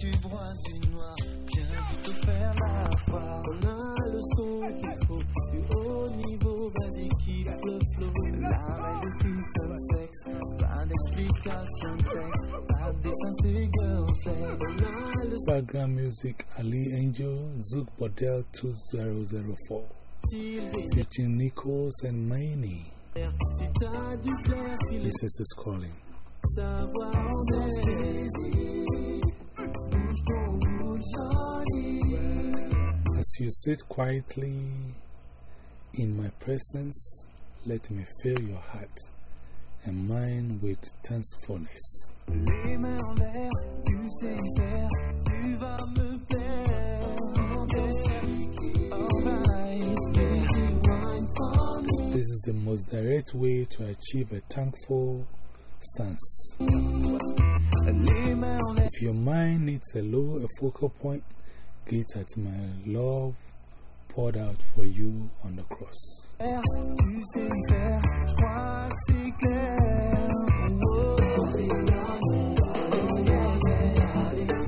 du brun, du noir, viens vite faire la foi. On a le son qu'il faut, du haut niveau, vas-y kiffe le flow. La règle du seul sexe, pas d'explication texte, pas de dessin, c'est girlfriend. On a le Background music Ali Angel, Zouk Bordel 2004. Featuring Nichols and Maney. si t'as du flair, file is calling. As you sit quietly in my presence, let me fill your heart and mind with thankfulness. This is the most direct way to achieve a thankful stance. If your mind needs a low a focal point, gaze at my love poured out for you on the cross.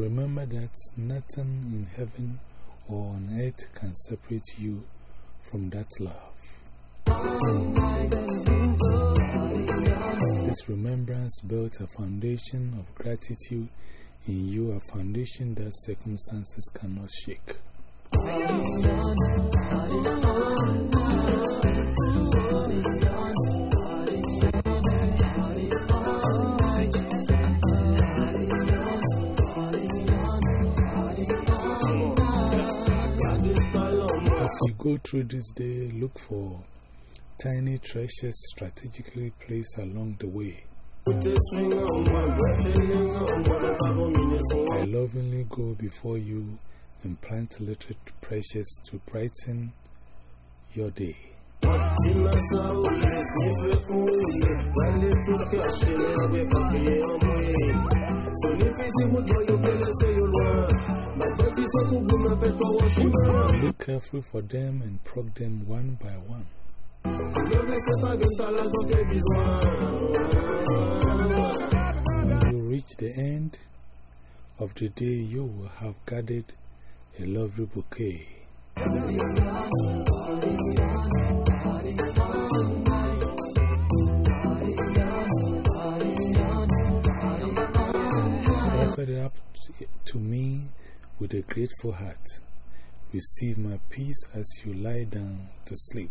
Remember that nothing in heaven or on earth can separate you from that love. This remembrance built a foundation of gratitude in you, a foundation that circumstances cannot shake. As you go through this day, look for tiny treasures strategically placed along the way. I lovingly go before you and plant little precious to brighten your day. Look carefully for them and prog them one by one. When you reach the end of the day, you will have gathered a lovely bouquet. Offer it up to me with a grateful heart. Receive my peace as you lie down to sleep.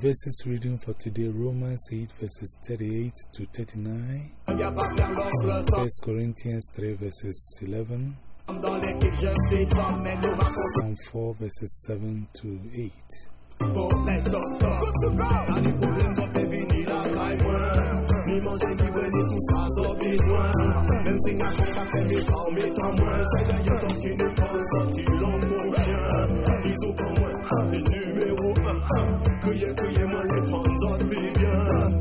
Verses reading for today Romans 8 verses 38 to 39, Y'a pas bien l'oncle, le 1 Corinthians 3 verses 11, sang. Dans l'équipe, je suis comme, mais nous va Psalm 4 verses 7 to 8. Pour les docteurs. T'as des problèmes, faut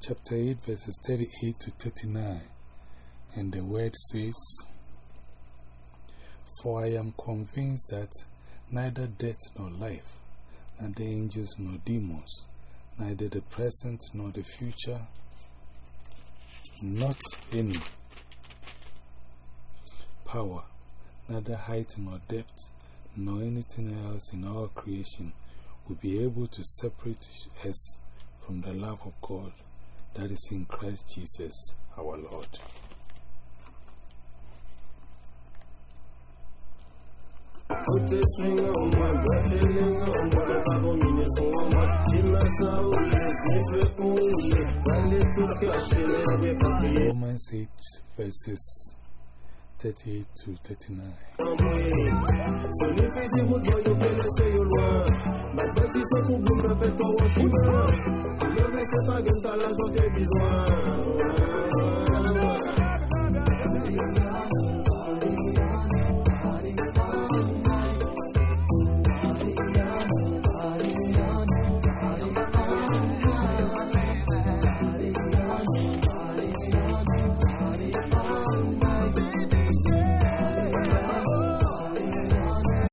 chapter 8 verses 38 to 39. And the word says, For I am convinced that neither death nor life, neither angels nor demons, neither the present nor the future, not any power, neither height nor depth, nor anything else in all creation will be able to separate us from the love of God that is in Christ Jesus our Lord. Romans 8 verses 38 to 39. Ce n'est